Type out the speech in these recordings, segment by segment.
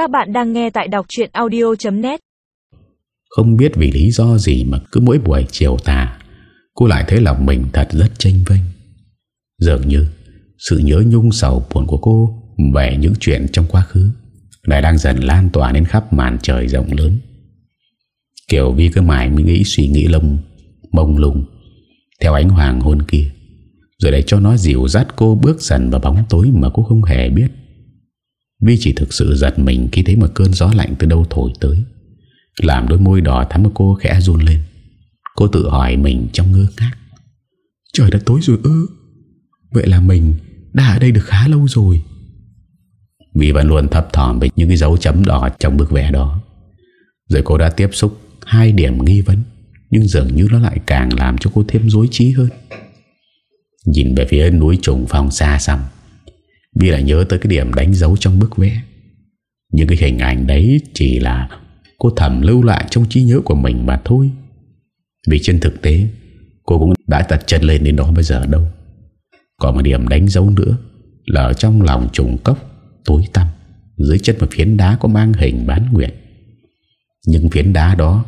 Các bạn đang nghe tại đọc chuyện audio.net Không biết vì lý do gì mà cứ mỗi buổi chiều tà, Cô lại thấy lòng mình thật rất tranh vinh Dường như sự nhớ nhung sầu buồn của cô Về những chuyện trong quá khứ Lại đang dần lan tỏa đến khắp màn trời rộng lớn. Kiểu vì cứ mãi mới nghĩ suy nghĩ lông Mông lung, Theo ánh hoàng hôn kia, Rồi để cho nó dịu dắt cô bước dần vào bóng tối Mà cô không hề biết. Vi chỉ thực sự giật mình Khi thấy một cơn gió lạnh từ đâu thổi tới. Làm đôi môi đỏ thắm của cô khẽ run lên. Cô tự hỏi mình trong ngơ ngác. Trời đã tối rồi ư? Vậy là mình đã ở đây được khá lâu rồi. Vi vẫn luôn thấp thỏm với những cái dấu chấm đỏ trong bức vẽ đó. Rồi cô đã tiếp xúc hai điểm nghi vấn, Nhưng dường như nó lại càng làm cho cô thêm dối trí hơn. Nhìn về phía núi trùng phong xa xăm Vi lại nhớ tới cái điểm đánh dấu trong bức vẽ. Những cái hình ảnh đấy chỉ là cô thầm lưu lại trong trí nhớ của mình mà thôi. Vì trên thực tế, cô cũng đã đặt chân lên đến đó bây giờ đâu. Còn một điểm đánh dấu nữa là ở trong lòng trùng cốc tối tăm, Dưới chân một phiến đá có mang hình bán nguyệt. Nhưng phiến đá đó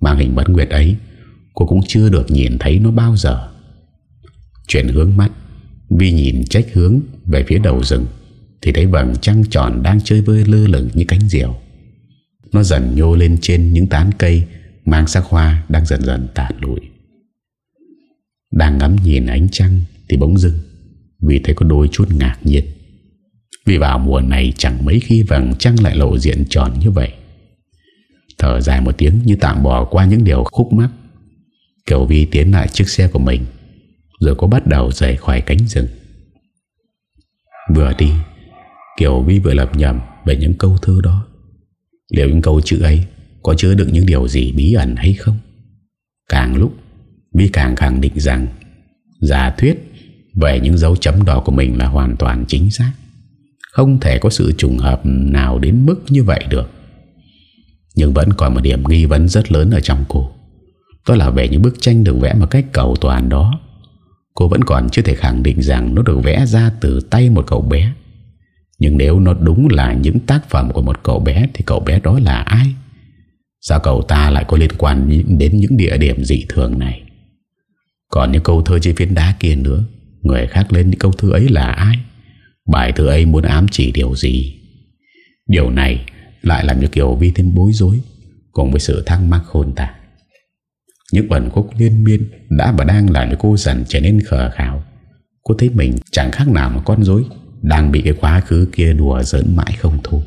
mang hình bán nguyệt ấy, Cô cũng chưa được nhìn thấy nó bao giờ. Chuyển hướng mắt Vi nhìn trách hướng về phía đầu rừng, Thì thấy vầng trăng tròn đang chơi vơi lơ lửng như cánh diều. Nó dần nhô lên trên những tán cây Mang sắc hoa đang dần dần tàn lụi. Đang ngắm nhìn ánh trăng Thì bỗng dưng Vì thấy có đôi chút ngạc nhiên. Vì vào mùa này chẳng mấy khi vầng trăng lại lộ diện tròn như vậy. Thở dài một tiếng như tạm bỏ qua những điều khúc mắc. Kiểu Vi tiến lại chiếc xe của mình rồi có bắt đầu rời khỏi cánh rừng. Vừa đi, Kiều Vi vừa lập nhầm Về những câu thơ đó. Liệu những câu chữ ấy Có chứa đựng những điều gì bí ẩn hay không? Càng lúc Vi càng khẳng định rằng Giả thuyết Về những dấu chấm đỏ của mình là hoàn toàn chính xác. Không thể có sự trùng hợp nào đến mức như vậy được. Nhưng vẫn còn một điểm nghi vấn rất lớn ở trong cô. Đó là về những bức tranh được vẽ một cách cầu toàn đó. Cô vẫn còn chưa thể khẳng định rằng nó được vẽ ra từ tay một cậu bé. Nhưng nếu nó đúng là những tác phẩm của một cậu bé thì cậu bé đó là ai? Sao cậu ta lại có liên quan đến những địa điểm dị thường này? Còn những câu thơ trên phiến đá kia nữa, người khác lên những câu thơ ấy là ai? Bài thơ ấy muốn ám chỉ điều gì? Điều này lại làm cho Kiều Vi thêm bối rối cùng với sự thắc mắc khôn tả. Những bẩn khúc liên miên Đã và đang làm cho cô dần trở nên khờ khảo Cô thấy mình chẳng khác nào một con rối Đang bị cái quá khứ kia đùa giỡn mãi không thu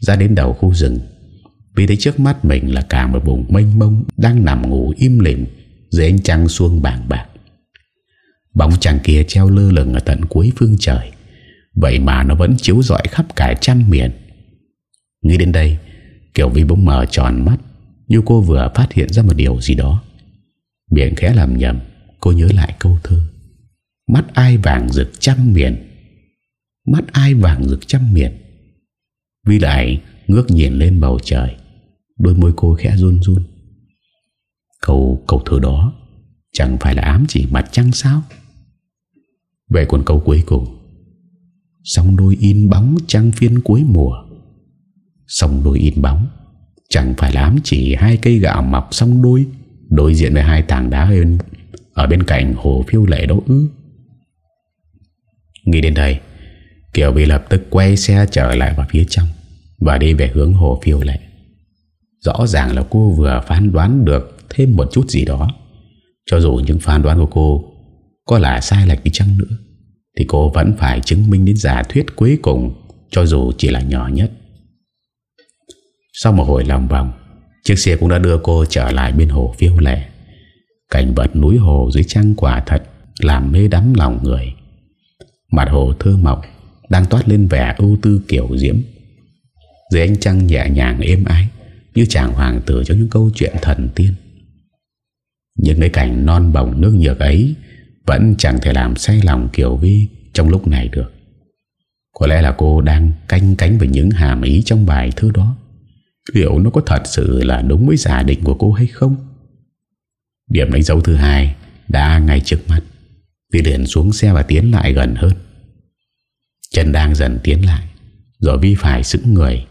Ra đến đầu khu rừng Vì thấy trước mắt mình là cả một vùng mênh mông Đang nằm ngủ im lìm Dưới ánh trăng xuông bàng bạc. Bóng trăng kia treo lơ lửng Ở tận cuối phương trời, Vậy mà nó vẫn chiếu rọi khắp cả trăm miền. Nghĩ đến đây Kiều Vi bỗng mở tròn mắt như cô vừa phát hiện ra một điều gì đó. Miệng khẽ làm nhầm, Cô nhớ lại câu thơ. Mắt ai vàng rực trăm miền? Mắt ai vàng rực trăm miền? Vi lại ngước nhìn lên bầu trời, Đôi môi cô khẽ run run. Câu câu thơ đó Chẳng phải là ám chỉ mặt trăng sao? Vậy còn câu cuối cùng. Sông đôi in bóng trăng phiên cuối mùa. Sông đôi in bóng Chẳng phải là ám chỉ hai cây gạo mọc song đôi Đối diện với hai tảng đá hơn, Ở bên cạnh hồ phiêu lệ đó ư? Nghĩ đến đây, Kiều bị lập tức quay xe trở lại vào phía trong Và đi về hướng hồ phiêu lệ. Rõ ràng là cô vừa phán đoán được thêm một chút gì đó. Cho dù những phán đoán của cô Có là sai lệch đi chăng nữa, Thì cô vẫn phải chứng minh đến giả thuyết cuối cùng, Cho dù chỉ là nhỏ nhất sau một hồi lòng vòng Chiếc xe cũng đã đưa cô trở lại bên hồ phiêu lẻ Cảnh vật núi hồ dưới trăng quả thật Làm mê đắm lòng người. Mặt hồ thơ mộng Đang toát lên vẻ ưu tư kiểu diễm. Dưới ánh trăng nhẹ nhàng êm ái, Như chàng hoàng tử cho những câu chuyện thần tiên. Những cái cảnh non bồng nước nhược ấy Vẫn chẳng thể làm say lòng Kiều Vi Trong lúc này được. Có lẽ là cô đang canh cánh với những hàm ý trong bài thơ đó. Liệu nó có thật sự là đúng với giả định của cô hay không? Điểm đánh dấu thứ hai Đã ngay trước mắt. Vì liền xuống xe và tiến lại gần hơn. Chân đang dần tiến lại, Rồi Vi phải sững người,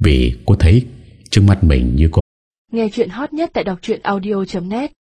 Vì cô thấy trước mắt mình như có Nghe chuyện hot nhất tại đọc audio.net